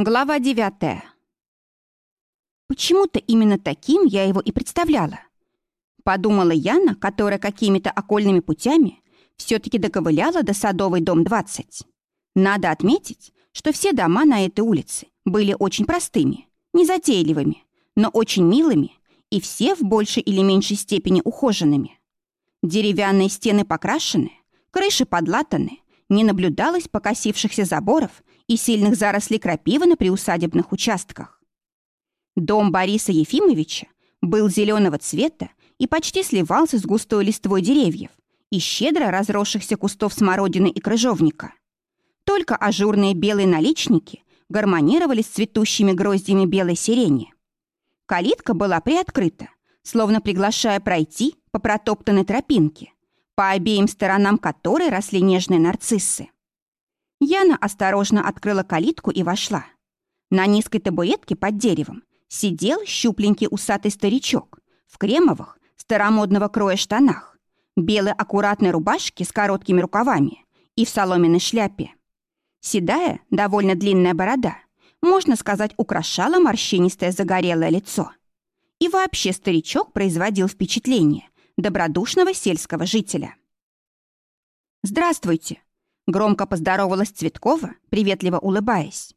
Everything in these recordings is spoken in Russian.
Глава девятая. Почему-то именно таким я его и представляла. Подумала Яна, которая какими-то окольными путями все-таки доковыляла до Садовой дом 20. Надо отметить, что все дома на этой улице были очень простыми, незатейливыми, но очень милыми и все в большей или меньшей степени ухоженными. Деревянные стены покрашены, крыши подлатаны, не наблюдалось покосившихся заборов и сильных зарослей крапивы на приусадебных участках. Дом Бориса Ефимовича был зеленого цвета и почти сливался с густой листвой деревьев и щедро разросшихся кустов смородины и крыжовника. Только ажурные белые наличники гармонировали с цветущими гроздьями белой сирени. Калитка была приоткрыта, словно приглашая пройти по протоптанной тропинке, по обеим сторонам которой росли нежные нарциссы. Яна осторожно открыла калитку и вошла. На низкой табуретке под деревом сидел щупленький усатый старичок в кремовых, старомодного кроя штанах, белой аккуратной рубашке с короткими рукавами и в соломенной шляпе. Седая, довольно длинная борода, можно сказать, украшала морщинистое загорелое лицо. И вообще старичок производил впечатление добродушного сельского жителя. «Здравствуйте!» Громко поздоровалась Цветкова, приветливо улыбаясь.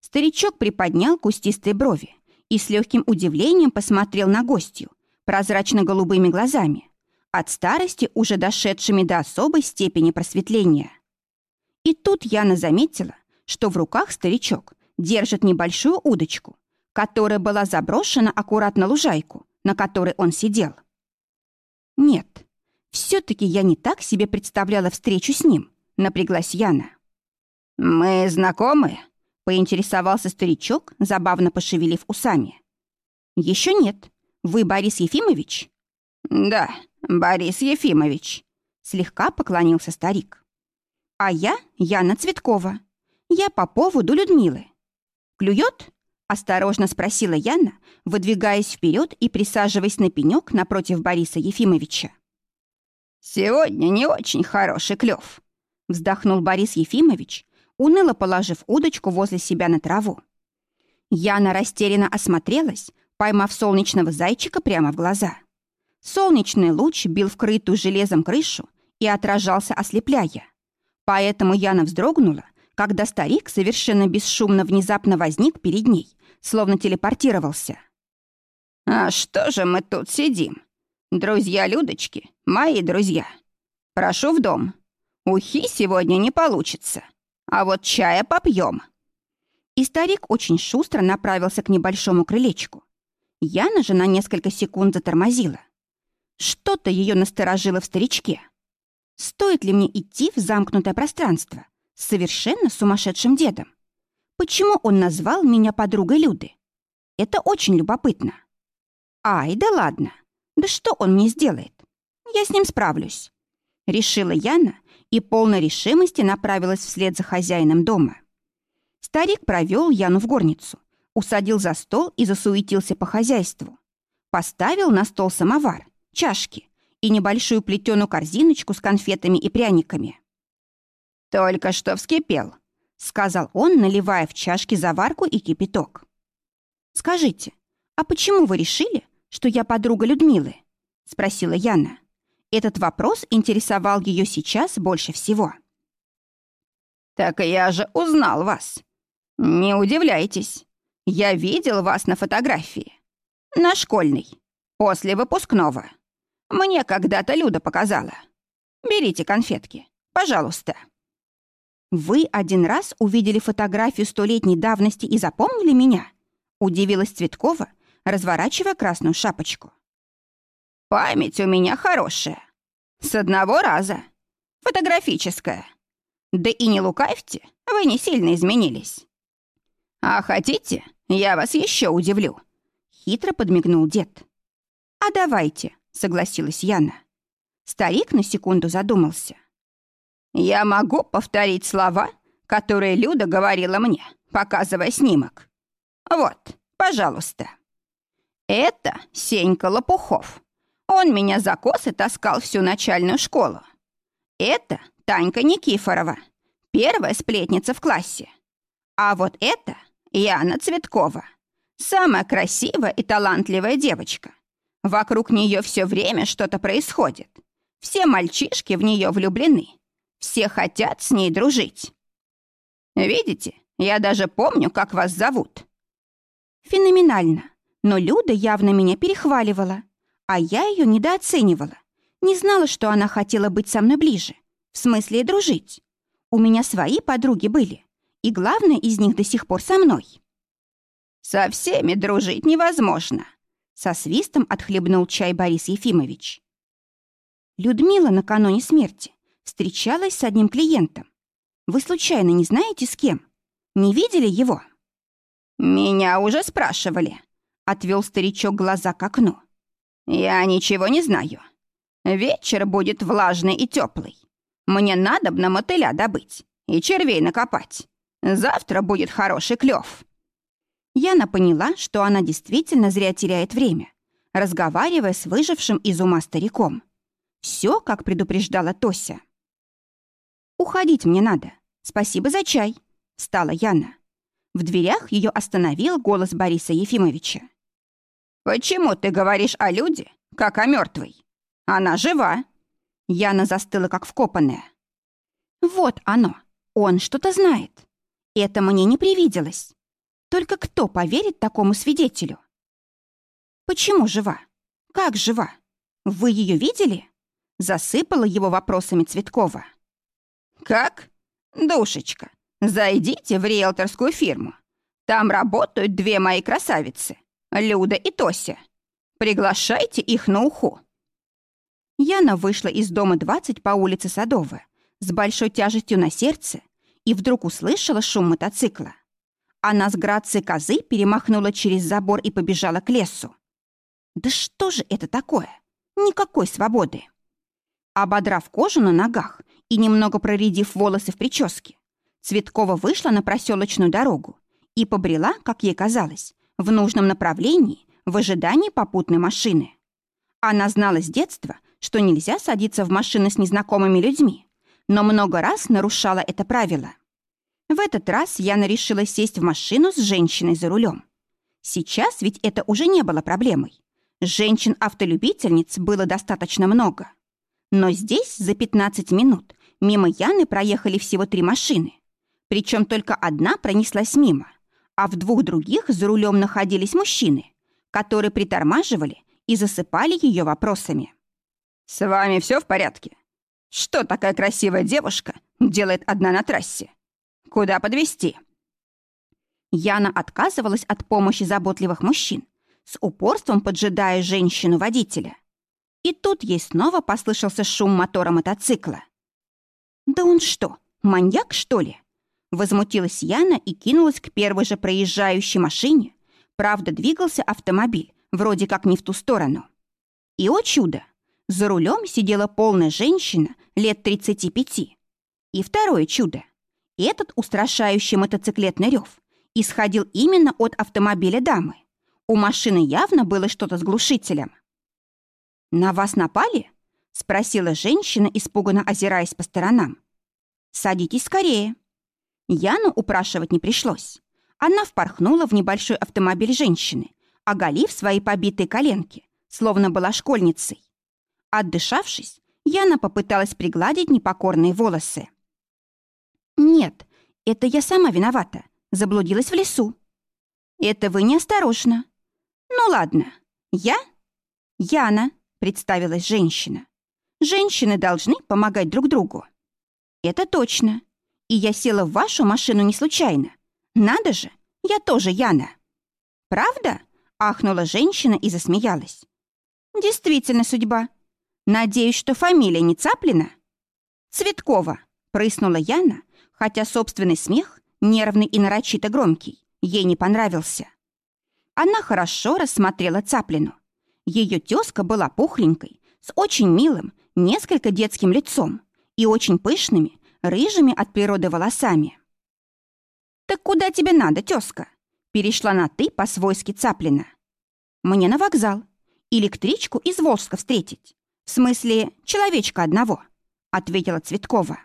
Старичок приподнял кустистые брови и с легким удивлением посмотрел на гостью прозрачно-голубыми глазами, от старости уже дошедшими до особой степени просветления. И тут Яна заметила, что в руках старичок держит небольшую удочку, которая была заброшена аккуратно лужайку, на которой он сидел. Нет, все-таки я не так себе представляла встречу с ним, напряглась Яна. «Мы знакомы?» — поинтересовался старичок, забавно пошевелив усами. «Еще нет. Вы Борис Ефимович?» «Да, Борис Ефимович», — слегка поклонился старик. «А я Яна Цветкова. Я по поводу Людмилы. Клюет?» — осторожно спросила Яна, выдвигаясь вперед и присаживаясь на пенек напротив Бориса Ефимовича. «Сегодня не очень хороший клев, Вздохнул Борис Ефимович, уныло положив удочку возле себя на траву. Яна растерянно осмотрелась, поймав солнечного зайчика прямо в глаза. Солнечный луч бил вкрытую железом крышу и отражался, ослепляя. Поэтому Яна вздрогнула, когда старик совершенно бесшумно внезапно возник перед ней, словно телепортировался. «А что же мы тут сидим? Друзья Людочки, мои друзья. Прошу в дом. Ухи сегодня не получится, а вот чая попьем. И старик очень шустро направился к небольшому крылечку. Яна же на несколько секунд затормозила. Что-то ее насторожило в старичке. Стоит ли мне идти в замкнутое пространство с совершенно сумасшедшим дедом? Почему он назвал меня подругой Люды? Это очень любопытно. Ай, да ладно. Да что он мне сделает? Я с ним справлюсь. Решила Яна и полной решимости направилась вслед за хозяином дома. Старик провел Яну в горницу, усадил за стол и засуетился по хозяйству. Поставил на стол самовар, чашки и небольшую плетеную корзиночку с конфетами и пряниками. «Только что вскипел», — сказал он, наливая в чашки заварку и кипяток. «Скажите, а почему вы решили, что я подруга Людмилы?» — спросила Яна. Этот вопрос интересовал ее сейчас больше всего. «Так я же узнал вас. Не удивляйтесь. Я видел вас на фотографии. На школьной. После выпускного. Мне когда-то Люда показала. Берите конфетки, пожалуйста». «Вы один раз увидели фотографию столетней давности и запомнили меня?» — удивилась Цветкова, разворачивая красную шапочку. Память у меня хорошая. С одного раза. Фотографическая. Да и не лукавьте, вы не сильно изменились. А хотите, я вас еще удивлю. Хитро подмигнул дед. А давайте, согласилась Яна. Старик на секунду задумался. Я могу повторить слова, которые Люда говорила мне, показывая снимок. Вот, пожалуйста. Это Сенька Лопухов. Он меня за косы таскал всю начальную школу. Это Танька Никифорова, первая сплетница в классе. А вот это Яна Цветкова. Самая красивая и талантливая девочка. Вокруг нее все время что-то происходит. Все мальчишки в нее влюблены. Все хотят с ней дружить. Видите, я даже помню, как вас зовут. Феноменально. Но Люда явно меня перехваливала, а я ее недооценивала. Не знала, что она хотела быть со мной ближе. В смысле дружить. У меня свои подруги были, и главное из них до сих пор со мной. «Со всеми дружить невозможно», — со свистом отхлебнул чай Борис Ефимович. Людмила накануне смерти встречалась с одним клиентом. Вы случайно не знаете, с кем? Не видели его?» «Меня уже спрашивали», — отвел старичок глаза к окну. «Я ничего не знаю. Вечер будет влажный и теплый. Мне надо на мотыля добыть и червей накопать. Завтра будет хороший клев. Яна поняла, что она действительно зря теряет время, разговаривая с выжившим из ума стариком. Все, как предупреждала Тося. «Уходить мне надо. Спасибо за чай», — стала Яна. В дверях ее остановил голос Бориса Ефимовича. «Почему ты говоришь о люди, как о мертвой? Она жива!» Яна застыла, как вкопанная. «Вот оно. Он что-то знает. Это мне не привиделось. Только кто поверит такому свидетелю?» «Почему жива? Как жива? Вы ее видели?» Засыпала его вопросами Цветкова. «Как? Душечка, зайдите в риэлторскую фирму. Там работают две мои красавицы, Люда и Тося. Приглашайте их на уху». Яна вышла из дома 20 по улице Садовая с большой тяжестью на сердце и вдруг услышала шум мотоцикла. Она с грацией козы перемахнула через забор и побежала к лесу. Да что же это такое? Никакой свободы. Ободрав кожу на ногах и немного проредив волосы в прическе, Цветкова вышла на проселочную дорогу и побрела, как ей казалось, в нужном направлении в ожидании попутной машины. Она знала с детства, что нельзя садиться в машины с незнакомыми людьми, но много раз нарушала это правило. В этот раз Яна решила сесть в машину с женщиной за рулем. Сейчас ведь это уже не было проблемой. Женщин-автолюбительниц было достаточно много. Но здесь за 15 минут мимо Яны проехали всего три машины. Причем только одна пронеслась мимо, а в двух других за рулем находились мужчины, которые притормаживали и засыпали ее вопросами. «С вами все в порядке? Что такая красивая девушка делает одна на трассе? Куда подвезти? Яна отказывалась от помощи заботливых мужчин, с упорством поджидая женщину-водителя. И тут ей снова послышался шум мотора мотоцикла. «Да он что, маньяк, что ли?» Возмутилась Яна и кинулась к первой же проезжающей машине. Правда, двигался автомобиль, вроде как не в ту сторону. И, о чудо, за рулем сидела полная женщина лет 35. И второе чудо. Этот устрашающий мотоциклетный рев исходил именно от автомобиля дамы. У машины явно было что-то с глушителем. «На вас напали?» — спросила женщина, испуганно озираясь по сторонам. «Садитесь скорее». Яну упрашивать не пришлось. Она впорхнула в небольшой автомобиль женщины, оголив свои побитые коленки, словно была школьницей. Отдышавшись, Яна попыталась пригладить непокорные волосы. «Нет, это я сама виновата. Заблудилась в лесу». «Это вы неосторожно». «Ну ладно, я?» «Яна», — представилась женщина. «Женщины должны помогать друг другу». «Это точно. И я села в вашу машину не случайно. Надо же, я тоже Яна». «Правда?» — ахнула женщина и засмеялась. «Действительно судьба. Надеюсь, что фамилия не Цаплина?» «Цветкова», — прыснула Яна, хотя собственный смех, нервный и нарочито громкий, ей не понравился. Она хорошо рассмотрела Цаплину. Ее тезка была пухленькой, с очень милым, несколько детским лицом и очень пышными, рыжими от природы волосами. «Так куда тебе надо, тезка?» Перешла на «ты» по-свойски Цаплина. «Мне на вокзал. Электричку из Волжска встретить. В смысле, человечка одного», — ответила Цветкова.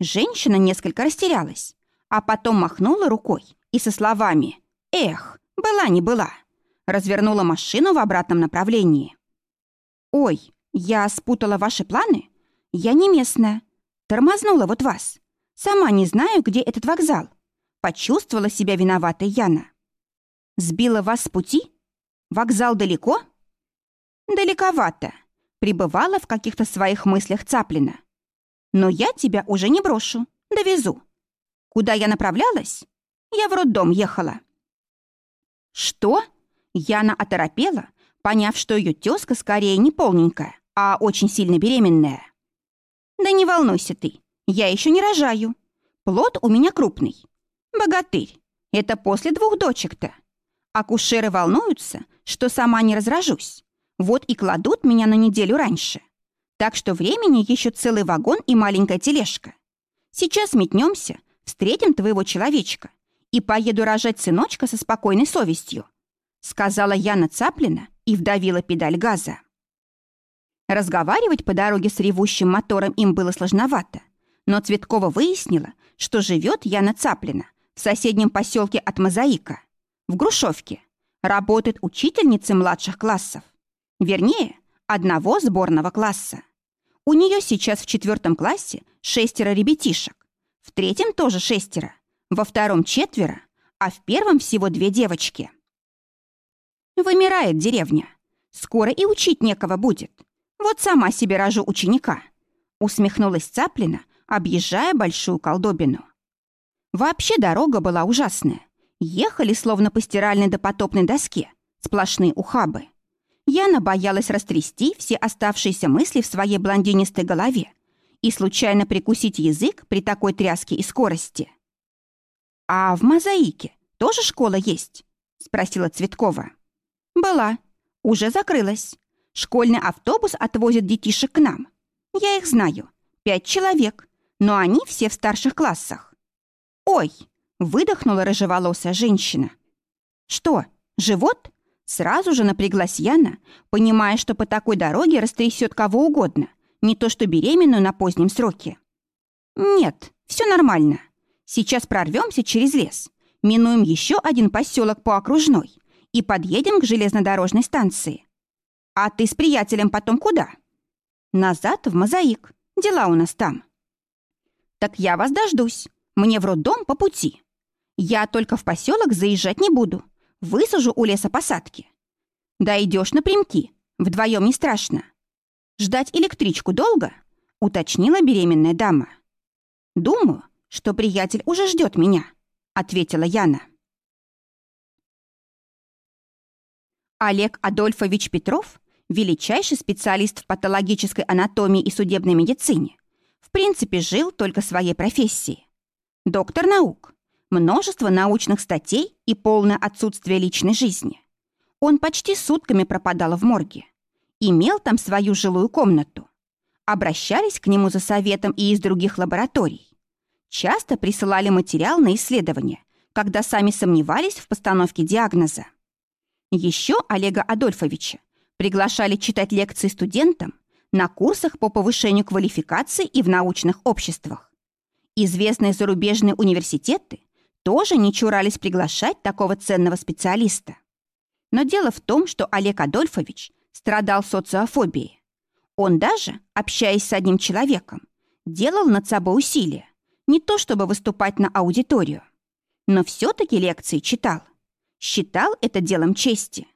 Женщина несколько растерялась, а потом махнула рукой и со словами «Эх, была не была», развернула машину в обратном направлении. «Ой, я спутала ваши планы? Я не местная. Тормознула вот вас. Сама не знаю, где этот вокзал. Почувствовала себя виноватой Яна. Сбила вас с пути? Вокзал далеко?» «Далековато», — пребывала в каких-то своих мыслях Цаплина. «Но я тебя уже не брошу, довезу. Куда я направлялась? Я в роддом ехала». «Что?» Яна оторопела, поняв, что ее тезка скорее не полненькая, а очень сильно беременная. «Да не волнуйся ты, я еще не рожаю. Плод у меня крупный. Богатырь. Это после двух дочек-то. Акушеры волнуются, что сама не разражусь. Вот и кладут меня на неделю раньше. Так что времени еще целый вагон и маленькая тележка. Сейчас метнемся, встретим твоего человечка и поеду рожать сыночка со спокойной совестью сказала Яна Цаплина и вдавила педаль газа. Разговаривать по дороге с ревущим мотором им было сложновато, но Цветкова выяснила, что живет Яна Цаплина в соседнем поселке от Мозаика, в Грушевке, работает учительницей младших классов. Вернее, одного сборного класса. У нее сейчас в четвертом классе шестеро ребятишек, в третьем тоже шестеро, во втором четверо, а в первом всего две девочки. Вымирает деревня. Скоро и учить некого будет. Вот сама себе рожу ученика. Усмехнулась Цаплина, объезжая большую колдобину. Вообще дорога была ужасная. Ехали словно по стиральной допотопной доске. Сплошные ухабы. Яна боялась растрясти все оставшиеся мысли в своей блондинистой голове и случайно прикусить язык при такой тряске и скорости. «А в мозаике тоже школа есть?» — спросила Цветкова. «Была. Уже закрылась. Школьный автобус отвозит детишек к нам. Я их знаю. Пять человек. Но они все в старших классах». «Ой!» — выдохнула рыжеволосая женщина. «Что, живот?» Сразу же напряглась Яна, понимая, что по такой дороге растрясет кого угодно, не то что беременную на позднем сроке. «Нет, все нормально. Сейчас прорвемся через лес, минуем еще один поселок по окружной, и подъедем к железнодорожной станции. А ты с приятелем потом куда? Назад в Мозаик. Дела у нас там. Так я вас дождусь. Мне в роддом по пути. Я только в поселок заезжать не буду. Высажу у леса посадки. Да идешь напрямки. Вдвоем не страшно. Ждать электричку долго? Уточнила беременная дама. Думаю, что приятель уже ждет меня, ответила Яна. Олег Адольфович Петров, величайший специалист в патологической анатомии и судебной медицине, в принципе жил только своей профессией. Доктор наук, множество научных статей и полное отсутствие личной жизни. Он почти сутками пропадал в морге. Имел там свою жилую комнату. Обращались к нему за советом и из других лабораторий. Часто присылали материал на исследование, когда сами сомневались в постановке диагноза. Еще Олега Адольфовича приглашали читать лекции студентам на курсах по повышению квалификации и в научных обществах. Известные зарубежные университеты тоже не чурались приглашать такого ценного специалиста. Но дело в том, что Олег Адольфович страдал социофобией. Он даже, общаясь с одним человеком, делал над собой усилия, не то чтобы выступать на аудиторию, но все-таки лекции читал считал это делом чести.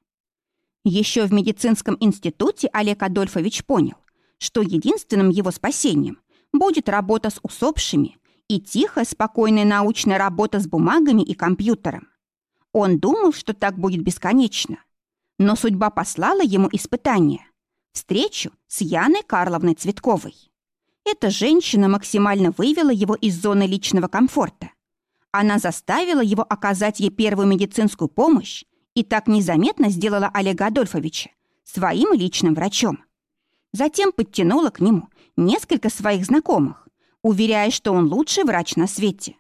Еще в медицинском институте Олег Адольфович понял, что единственным его спасением будет работа с усопшими и тихая, спокойная научная работа с бумагами и компьютером. Он думал, что так будет бесконечно. Но судьба послала ему испытание – встречу с Яной Карловной Цветковой. Эта женщина максимально вывела его из зоны личного комфорта она заставила его оказать ей первую медицинскую помощь и так незаметно сделала Олега Адольфовича своим личным врачом. Затем подтянула к нему несколько своих знакомых, уверяя, что он лучший врач на свете.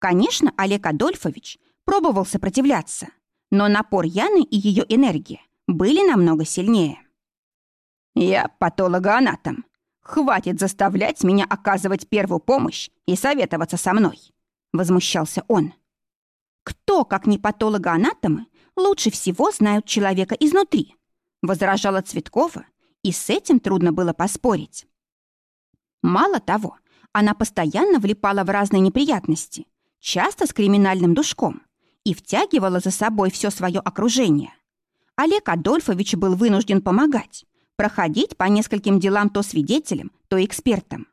Конечно, Олег Адольфович пробовал сопротивляться, но напор Яны и ее энергия были намного сильнее. «Я патологоанатом. Хватит заставлять меня оказывать первую помощь и советоваться со мной», — возмущался он. «Кто как не патологоанатомы, лучше всего знают человека изнутри? Возражала Цветкова, и с этим трудно было поспорить. Мало того, она постоянно влипала в разные неприятности, часто с криминальным душком, и втягивала за собой все свое окружение. Олег Адольфович был вынужден помогать, проходить по нескольким делам то свидетелем, то экспертом.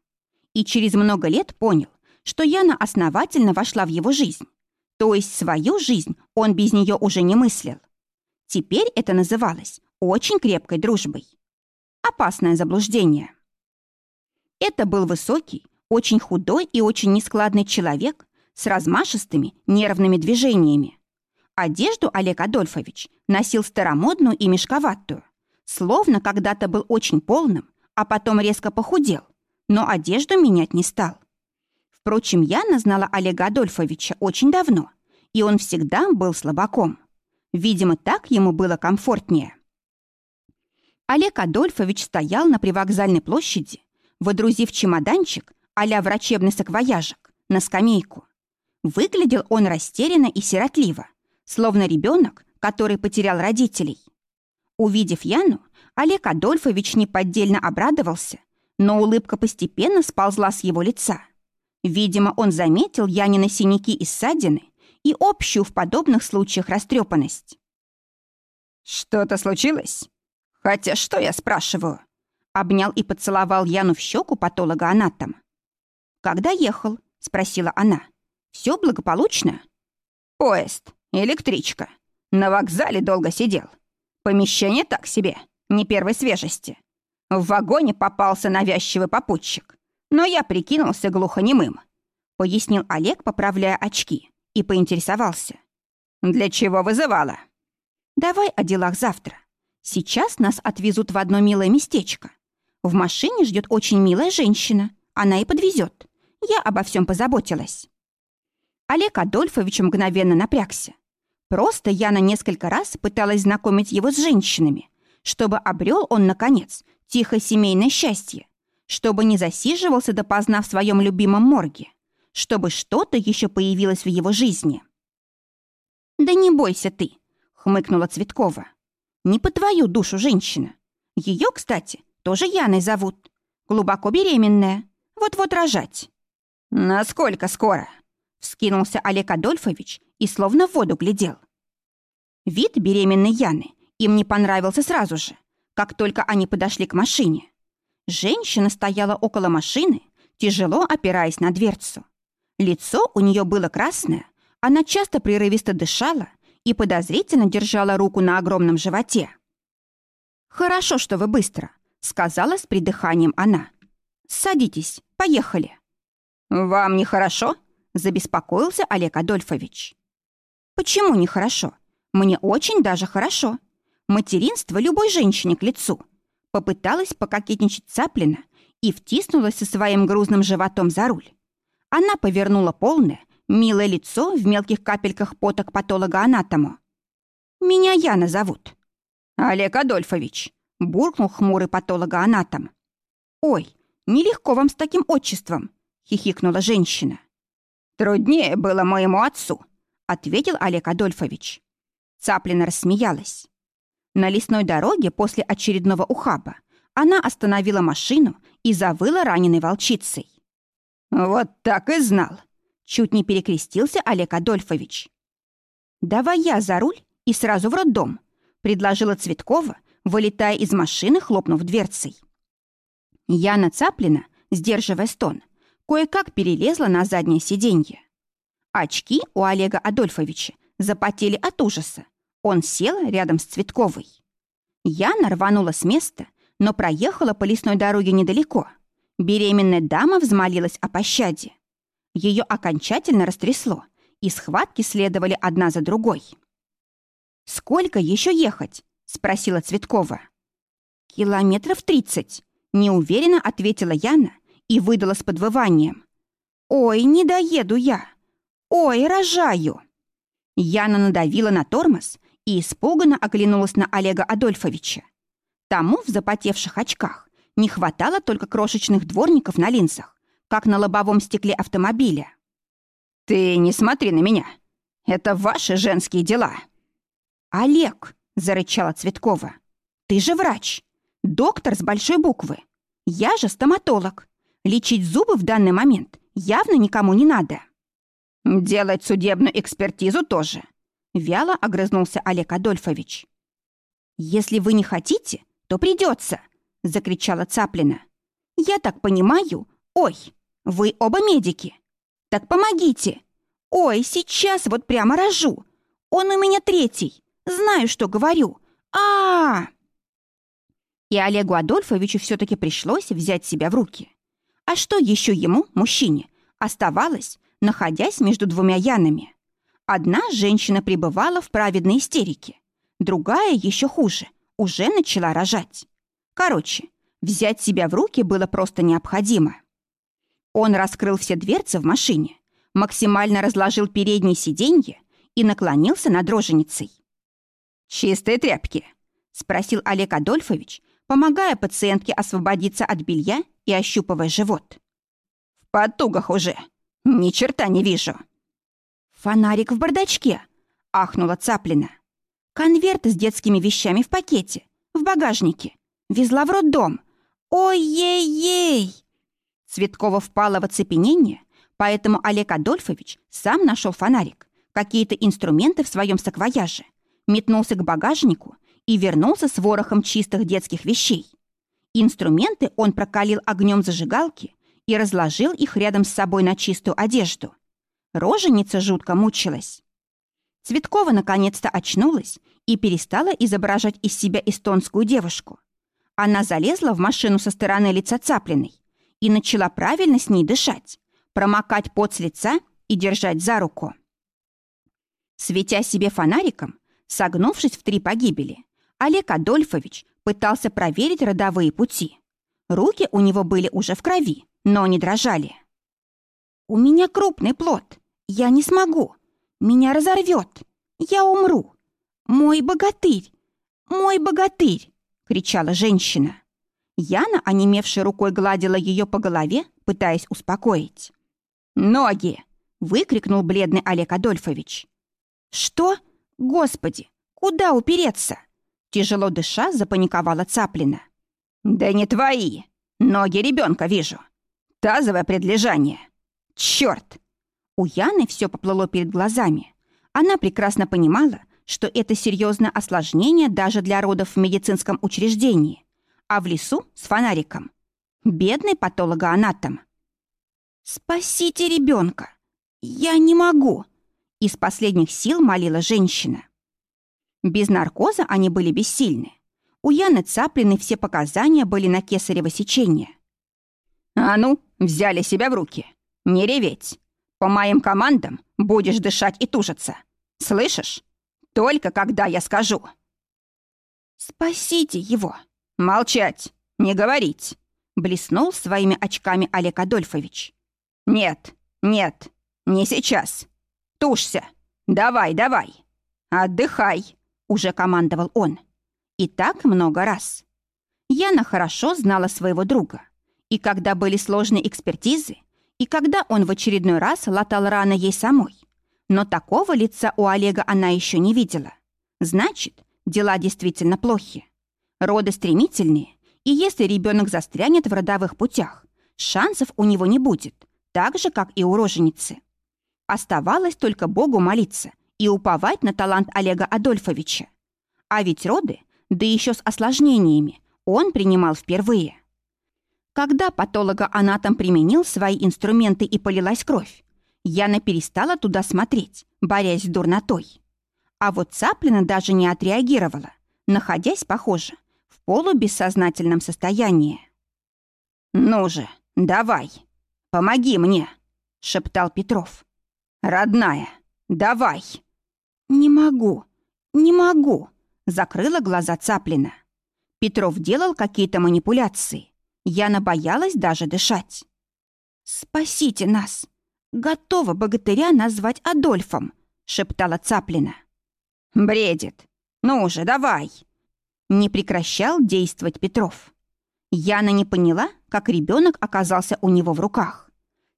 И через много лет понял, что Яна основательно вошла в его жизнь. То есть свою жизнь он без нее уже не мыслил. Теперь это называлось очень крепкой дружбой. Опасное заблуждение. Это был высокий, очень худой и очень нескладный человек с размашистыми нервными движениями. Одежду Олег Адольфович носил старомодную и мешковатую, словно когда-то был очень полным, а потом резко похудел, но одежду менять не стал. Впрочем, Яна знала Олега Адольфовича очень давно, и он всегда был слабаком. Видимо, так ему было комфортнее. Олег Адольфович стоял на привокзальной площади, водрузив чемоданчик а-ля врачебный саквояжик на скамейку. Выглядел он растерянно и сиротливо, словно ребенок, который потерял родителей. Увидев Яну, Олег Адольфович неподдельно обрадовался, но улыбка постепенно сползла с его лица. Видимо, он заметил Янины синяки и ссадины и общую в подобных случаях растрепанность. «Что-то случилось? Хотя что я спрашиваю?» Обнял и поцеловал Яну в щеку патолога-анатом. «Когда ехал?» — спросила она. «Все благополучно?» «Поезд, электричка. На вокзале долго сидел. Помещение так себе, не первой свежести. В вагоне попался навязчивый попутчик, но я прикинулся глухонемым», — пояснил Олег, поправляя очки, и поинтересовался. «Для чего вызывала?» «Давай о делах завтра. Сейчас нас отвезут в одно милое местечко. В машине ждет очень милая женщина. Она и подвезет. Я обо всем позаботилась. Олег Адольфович мгновенно напрягся. Просто я на несколько раз пыталась знакомить его с женщинами, чтобы обрел он, наконец, тихое семейное счастье, чтобы не засиживался допоздна в своем любимом морге, чтобы что-то еще появилось в его жизни. «Да не бойся ты», — хмыкнула Цветкова. «Не по твою душу женщина. Ее, кстати, тоже Яной зовут. Глубоко беременная. Вот-вот рожать». «Насколько скоро?» — вскинулся Олег Адольфович и словно в воду глядел. Вид беременной Яны им не понравился сразу же, как только они подошли к машине. Женщина стояла около машины, тяжело опираясь на дверцу. Лицо у нее было красное, она часто прерывисто дышала и подозрительно держала руку на огромном животе. «Хорошо, что вы быстро сказала с придыханием она. «Садитесь, поехали». «Вам нехорошо?» – забеспокоился Олег Адольфович. «Почему нехорошо? Мне очень даже хорошо. Материнство любой женщине к лицу». Попыталась пококетничать Цаплина и втиснулась со своим грузным животом за руль. Она повернула полное, милое лицо в мелких капельках пота к патологоанатому. «Меня Яна зовут». «Олег Адольфович», буркнул хмурый патологоанатом. «Ой, нелегко вам с таким отчеством!» — хихикнула женщина. «Труднее было моему отцу», — ответил Олег Адольфович. Цаплина рассмеялась. На лесной дороге после очередного ухаба она остановила машину и завыла раненой волчицей. «Вот так и знал!» — чуть не перекрестился Олег Адольфович. «Давай я за руль и сразу в роддом», — предложила Цветкова, вылетая из машины, хлопнув дверцей. Яна Цаплина, сдерживая стон, кое-как перелезла на заднее сиденье. Очки у Олега Адольфовича запотели от ужаса. Он сел рядом с Цветковой. Яна рванула с места, но проехала по лесной дороге недалеко. Беременная дама взмолилась о пощаде. Ее окончательно растрясло, и схватки следовали одна за другой. «Сколько еще ехать?» — спросила Цветкова. «Километров тридцать», — неуверенно ответила Яна и выдала с подвыванием. «Ой, не доеду я! Ой, рожаю!» Яна надавила на тормоз и испуганно оглянулась на Олега Адольфовича. Тому в запотевших очках не хватало только крошечных дворников на линзах, как на лобовом стекле автомобиля. «Ты не смотри на меня. Это ваши женские дела». «Олег», — зарычала Цветкова, — «ты же врач, доктор с большой буквы. Я же стоматолог. Лечить зубы в данный момент явно никому не надо». «Делать судебную экспертизу тоже», — вяло огрызнулся Олег Адольфович. «Если вы не хотите, то придется», — закричала Цаплина. «Я так понимаю... Ой, вы оба медики. Так помогите. Ой, сейчас вот прямо рожу. Он у меня третий. Знаю, что говорю. а а, -а! И Олегу Адольфовичу все-таки пришлось взять себя в руки. А что еще ему, мужчине, оставалось, находясь между двумя Янами? Одна женщина пребывала в праведной истерике, другая, еще хуже, уже начала рожать. Короче, взять себя в руки было просто необходимо. Он раскрыл все дверцы в машине, максимально разложил передние сиденья и наклонился над роженицей. «Чистые тряпки?» — спросил Олег Адольфович, помогая пациентке освободиться от белья и ощупывая живот. «В потугах уже. Ни черта не вижу». «Фонарик в бардачке», — ахнула Цаплина. «Конверт с детскими вещами в пакете, в багажнике. Везла в роддом. Ой-ей-ей!» Цветкова впала в оцепенение, поэтому Олег Адольфович сам нашел фонарик, какие-то инструменты в своем саквояже, метнулся к багажнику и вернулся с ворохом чистых детских вещей. Инструменты он прокалил огнем зажигалки и разложил их рядом с собой на чистую одежду. Роженица жутко мучилась. Цветкова наконец-то очнулась и перестала изображать из себя эстонскую девушку. Она залезла в машину со стороны лица Цаплиной и начала правильно с ней дышать, промокать пот с лица и держать за руку. Светя себе фонариком, согнувшись в три погибели, Олег Адольфович пытался проверить родовые пути. Руки у него были уже в крови, но не дрожали. «У меня крупный плод. Я не смогу. Меня разорвет. Я умру. Мой богатырь! Мой богатырь!» — кричала женщина. Яна, онемевшей рукой, гладила ее по голове, пытаясь успокоить. «Ноги!» — выкрикнул бледный Олег Адольфович. «Что? Господи, куда упереться?» Тяжело дыша, запаниковала Цаплина. «Да не твои! Ноги ребенка вижу! Тазовое предлежание! Черт! У Яны все поплыло перед глазами. Она прекрасно понимала, что это серьезное осложнение даже для родов в медицинском учреждении, а в лесу с фонариком. Бедный патологоанатом. «Спасите ребенка! Я не могу!» Из последних сил молила женщина. Без наркоза они были бессильны. У Яны Цаплиной все показания были на кесарево сечение. «А ну, взяли себя в руки! Не реветь! По моим командам будешь дышать и тужиться! Слышишь? Только когда я скажу!» «Спасите его!» «Молчать! Не говорить!» Блеснул своими очками Олег Адольфович. «Нет, нет, не сейчас. Тушься. Давай, давай. Отдыхай», — уже командовал он. И так много раз. Яна хорошо знала своего друга. И когда были сложные экспертизы, и когда он в очередной раз латал раны ей самой. Но такого лица у Олега она еще не видела. Значит, дела действительно плохи. Роды стремительные, и если ребенок застрянет в родовых путях, шансов у него не будет так же, как и у роженицы. Оставалось только Богу молиться и уповать на талант Олега Адольфовича. А ведь роды, да еще с осложнениями, он принимал впервые. Когда патологоанатом применил свои инструменты и полилась кровь, Яна перестала туда смотреть, борясь с дурнотой. А вот Цаплина даже не отреагировала, находясь, похоже, в полубессознательном состоянии. «Ну же, давай!» Помоги мне!» — шептал Петров. «Родная, давай!» «Не могу, не могу!» — закрыла глаза Цаплина. Петров делал какие-то манипуляции. Яна боялась даже дышать. «Спасите нас! Готова богатыря назвать Адольфом!» — шептала Цаплина. «Бредит! Ну уже, давай!» Не прекращал действовать Петров. Яна не поняла, как ребенок оказался у него в руках.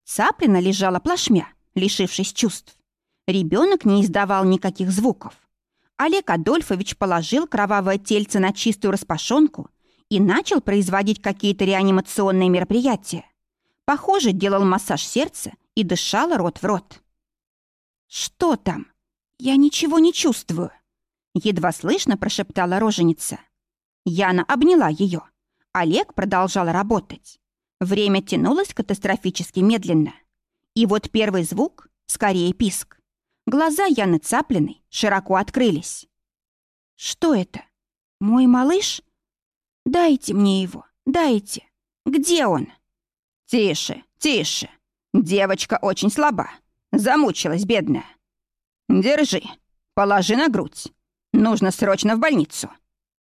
Цаплина лежала плашмя, лишившись чувств. Ребенок не издавал никаких звуков. Олег Адольфович положил кровавое тельце на чистую распашонку и начал производить какие-то реанимационные мероприятия. Похоже, делал массаж сердца и дышал рот в рот. «Что там? Я ничего не чувствую», — едва слышно прошептала роженица. Яна обняла ее. Олег продолжал работать. Время тянулось катастрофически медленно. И вот первый звук, скорее писк. Глаза Яны Цаплиной широко открылись. «Что это? Мой малыш? Дайте мне его, дайте. Где он?» «Тише, тише. Девочка очень слаба. Замучилась, бедная. Держи, положи на грудь. Нужно срочно в больницу.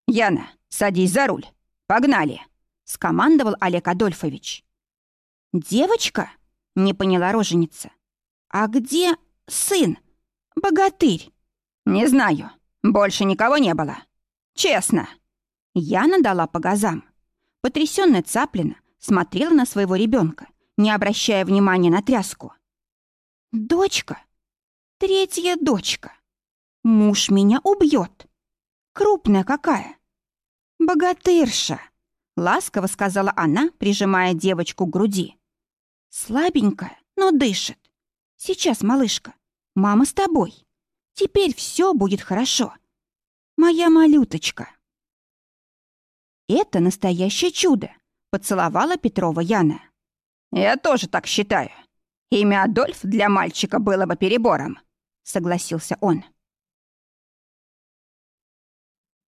Яна, садись за руль. Погнали!» — скомандовал Олег Адольфович. «Девочка?» — не поняла роженица. «А где сын? Богатырь?» «Не знаю. Больше никого не было. Честно». Яна дала по газам. Потрясённая Цаплина смотрела на своего ребенка, не обращая внимания на тряску. «Дочка? Третья дочка. Муж меня убьет. Крупная какая. Богатырша!» Ласково сказала она, прижимая девочку к груди. «Слабенькая, но дышит. Сейчас, малышка, мама с тобой. Теперь все будет хорошо. Моя малюточка». «Это настоящее чудо», — поцеловала Петрова Яна. «Я тоже так считаю. Имя Адольф для мальчика было бы перебором», — согласился он.